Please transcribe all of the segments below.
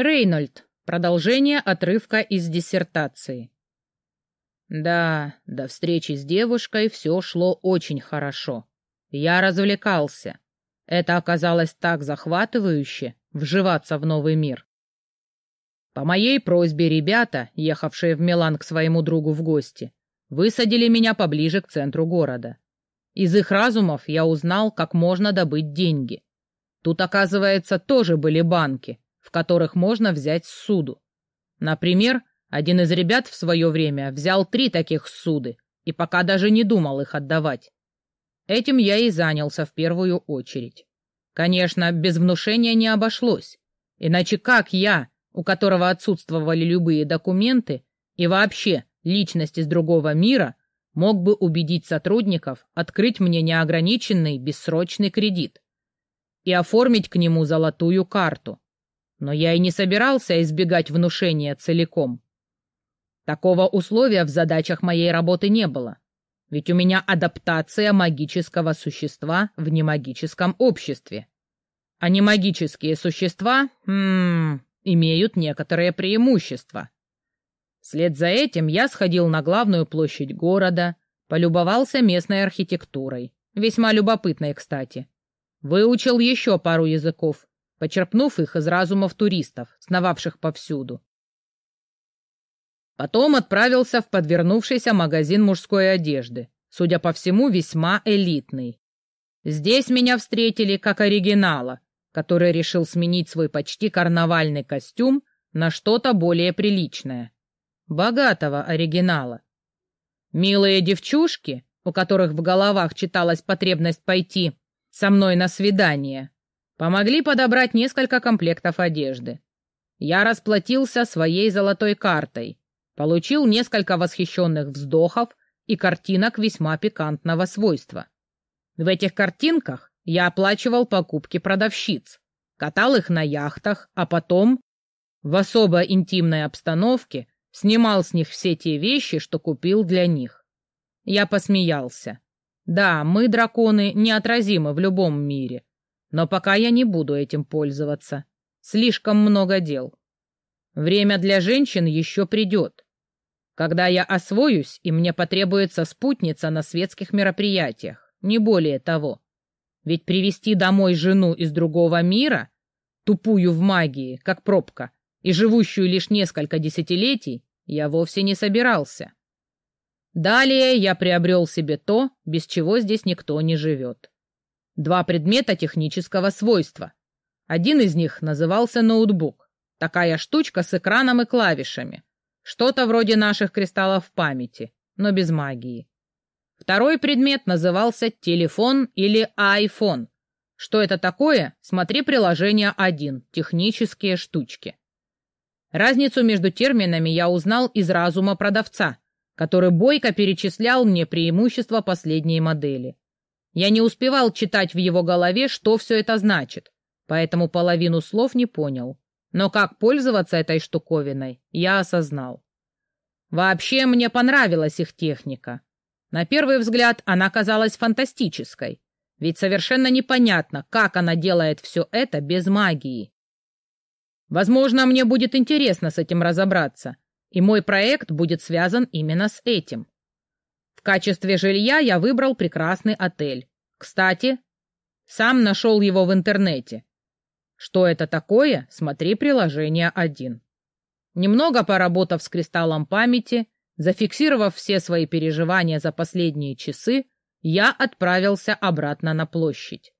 Рейнольд. Продолжение отрывка из диссертации. Да, до встречи с девушкой все шло очень хорошо. Я развлекался. Это оказалось так захватывающе — вживаться в новый мир. По моей просьбе ребята, ехавшие в Милан к своему другу в гости, высадили меня поближе к центру города. Из их разумов я узнал, как можно добыть деньги. Тут, оказывается, тоже были банки, в которых можно взять суду. Например, один из ребят в свое время взял три таких суды и пока даже не думал их отдавать. Этим я и занялся в первую очередь. Конечно, без внушения не обошлось. Иначе как я, у которого отсутствовали любые документы и вообще личность из другого мира, мог бы убедить сотрудников открыть мне неограниченный бессрочный кредит и оформить к нему золотую карту. Но я и не собирался избегать внушения целиком. Такого условия в задачах моей работы не было, ведь у меня адаптация магического существа в немагическом обществе. А немагические существа, м -м, имеют некоторые преимущества. Вслед за этим я сходил на главную площадь города, полюбовался местной архитектурой, весьма любопытной, кстати. Выучил еще пару языков, почерпнув их из разумов туристов, сновавших повсюду. Потом отправился в подвернувшийся магазин мужской одежды, судя по всему, весьма элитный. Здесь меня встретили как оригинала, который решил сменить свой почти карнавальный костюм на что-то более приличное. Богатого оригинала. Милые девчушки, у которых в головах читалась потребность пойти со мной на свидание, помогли подобрать несколько комплектов одежды. Я расплатился своей золотой картой, получил несколько восхищенных вздохов и картинок весьма пикантного свойства. В этих картинках я оплачивал покупки продавщиц, катал их на яхтах, а потом, в особо интимной обстановке, Снимал с них все те вещи, что купил для них. Я посмеялся. Да, мы, драконы, неотразимы в любом мире. Но пока я не буду этим пользоваться. Слишком много дел. Время для женщин еще придет. Когда я освоюсь, и мне потребуется спутница на светских мероприятиях, не более того. Ведь привести домой жену из другого мира, тупую в магии, как пробка, и живущую лишь несколько десятилетий, я вовсе не собирался. Далее я приобрел себе то, без чего здесь никто не живет. Два предмета технического свойства. Один из них назывался ноутбук. Такая штучка с экраном и клавишами. Что-то вроде наших кристаллов памяти, но без магии. Второй предмет назывался телефон или айфон. Что это такое? Смотри приложение 1 «Технические штучки». Разницу между терминами я узнал из разума продавца, который бойко перечислял мне преимущества последней модели. Я не успевал читать в его голове, что все это значит, поэтому половину слов не понял. Но как пользоваться этой штуковиной, я осознал. Вообще мне понравилась их техника. На первый взгляд она казалась фантастической, ведь совершенно непонятно, как она делает все это без магии. Возможно, мне будет интересно с этим разобраться, и мой проект будет связан именно с этим. В качестве жилья я выбрал прекрасный отель. Кстати, сам нашел его в интернете. Что это такое, смотри приложение 1. Немного поработав с кристаллом памяти, зафиксировав все свои переживания за последние часы, я отправился обратно на площадь.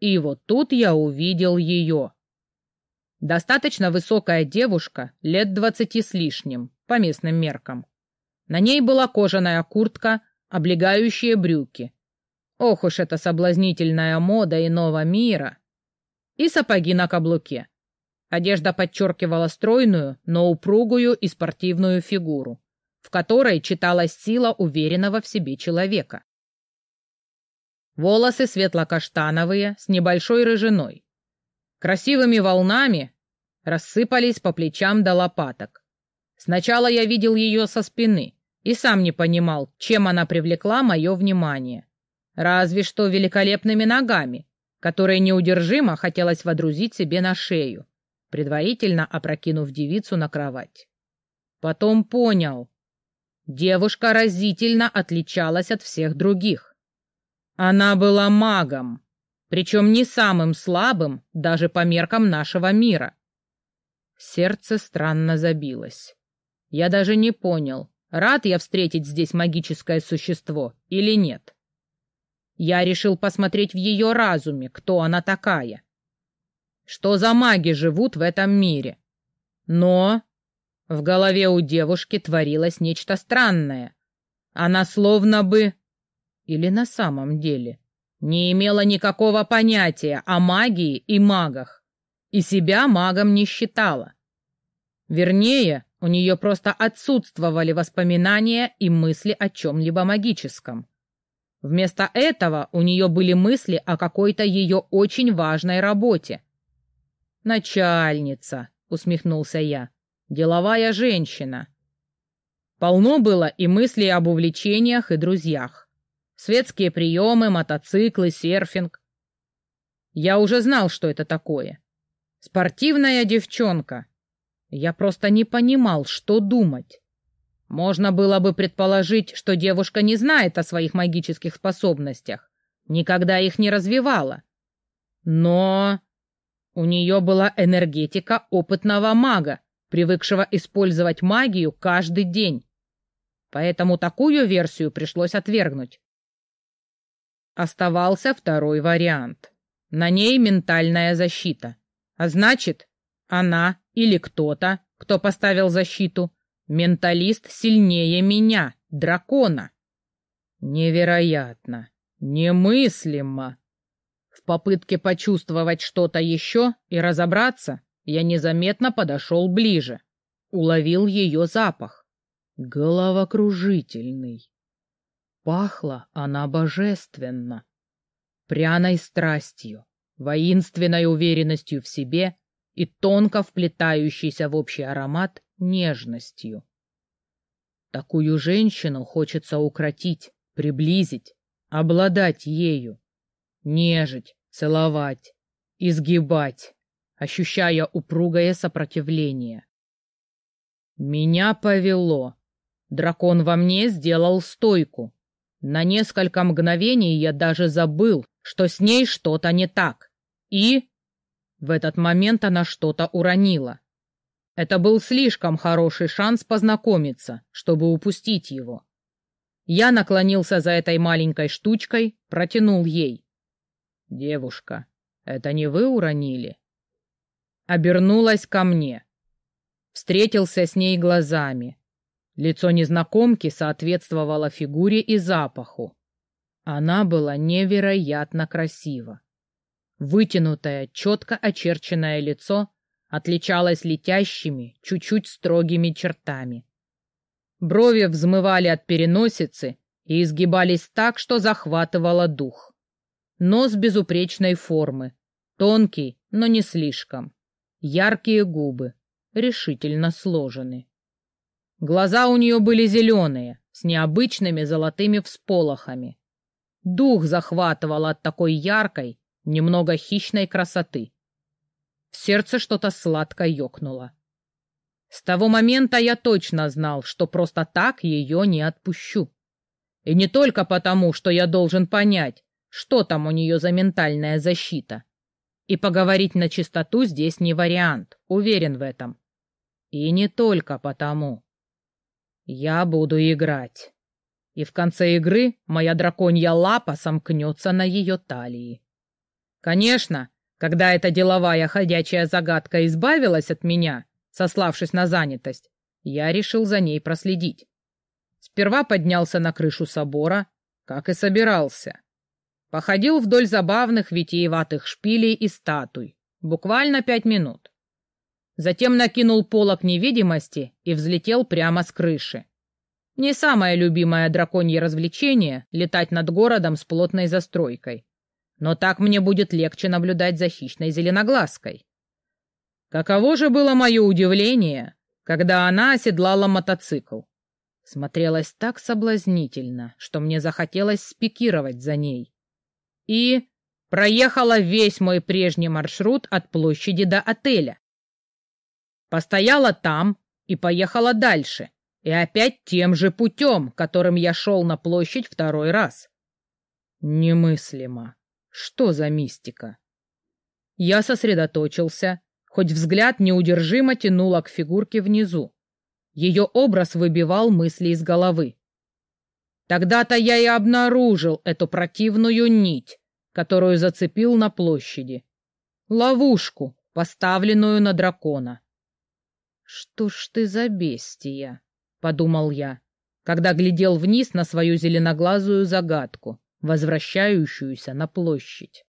И вот тут я увидел ее. Достаточно высокая девушка, лет двадцати с лишним, по местным меркам. На ней была кожаная куртка, облегающие брюки. Ох уж эта соблазнительная мода иного мира! И сапоги на каблуке. Одежда подчеркивала стройную, но упругую и спортивную фигуру, в которой читалась сила уверенного в себе человека. Волосы светло-каштановые, с небольшой рыжиной. Красивыми волнами рассыпались по плечам до лопаток. Сначала я видел ее со спины и сам не понимал, чем она привлекла мое внимание. Разве что великолепными ногами, которые неудержимо хотелось водрузить себе на шею. предварительно опрокинув девицу на кровать. Потом понял. Девушка разительно отличалась от всех других. Она была магом, причем не самым слабым даже по меркам нашего мира. Сердце странно забилось. Я даже не понял, рад я встретить здесь магическое существо или нет. Я решил посмотреть в ее разуме, кто она такая. Что за маги живут в этом мире. Но в голове у девушки творилось нечто странное. Она словно бы... Или на самом деле не имела никакого понятия о магии и магах, и себя магом не считала. Вернее, у нее просто отсутствовали воспоминания и мысли о чем-либо магическом. Вместо этого у нее были мысли о какой-то ее очень важной работе. «Начальница», — усмехнулся я, — «деловая женщина». Полно было и мыслей об увлечениях и друзьях. Светские приемы, мотоциклы, серфинг. Я уже знал, что это такое. Спортивная девчонка. Я просто не понимал, что думать. Можно было бы предположить, что девушка не знает о своих магических способностях, никогда их не развивала. Но у нее была энергетика опытного мага, привыкшего использовать магию каждый день. Поэтому такую версию пришлось отвергнуть. Оставался второй вариант. На ней ментальная защита. А значит, она или кто-то, кто поставил защиту, Менталист сильнее меня, дракона. Невероятно, немыслимо. В попытке почувствовать что-то еще и разобраться, я незаметно подошел ближе, уловил ее запах. Головокружительный. Пахла она божественно, пряной страстью, воинственной уверенностью в себе и тонко вплетающейся в общий аромат нежностью. Такую женщину хочется укротить, приблизить, обладать ею, нежить, целовать, изгибать, ощущая упругое сопротивление. Меня повело. Дракон во мне сделал стойку. На несколько мгновений я даже забыл, что с ней что-то не так. И в этот момент она что-то уронила. Это был слишком хороший шанс познакомиться, чтобы упустить его. Я наклонился за этой маленькой штучкой, протянул ей. «Девушка, это не вы уронили?» Обернулась ко мне. Встретился с ней глазами. Лицо незнакомки соответствовало фигуре и запаху. Она была невероятно красива. Вытянутое, четко очерченное лицо отличалась летящими, чуть-чуть строгими чертами. Брови взмывали от переносицы и изгибались так, что захватывало дух. Нос безупречной формы, тонкий, но не слишком. Яркие губы, решительно сложены. Глаза у нее были зеленые, с необычными золотыми всполохами. Дух захватывал от такой яркой, немного хищной красоты. В сердце что-то сладко ёкнуло. С того момента я точно знал, что просто так ее не отпущу. И не только потому, что я должен понять, что там у нее за ментальная защита. И поговорить на чистоту здесь не вариант, уверен в этом. И не только потому. Я буду играть. И в конце игры моя драконья лапа сомкнется на ее талии. Конечно, когда эта деловая ходячая загадка избавилась от меня, сославшись на занятость, я решил за ней проследить. Сперва поднялся на крышу собора, как и собирался. Походил вдоль забавных витиеватых шпилей и статуй, буквально пять минут. Затем накинул полок невидимости и взлетел прямо с крыши. Не самое любимое драконье развлечение — летать над городом с плотной застройкой но так мне будет легче наблюдать за хищной зеленоглазкой. Каково же было мое удивление, когда она оседлала мотоцикл. Смотрелась так соблазнительно, что мне захотелось спикировать за ней. И проехала весь мой прежний маршрут от площади до отеля. Постояла там и поехала дальше, и опять тем же путем, которым я шел на площадь второй раз. Немыслимо. Что за мистика? Я сосредоточился, хоть взгляд неудержимо тянуло к фигурке внизу. Ее образ выбивал мысли из головы. Тогда-то я и обнаружил эту противную нить, которую зацепил на площади. Ловушку, поставленную на дракона. «Что ж ты за бестия?» — подумал я, когда глядел вниз на свою зеленоглазую загадку, возвращающуюся на площадь.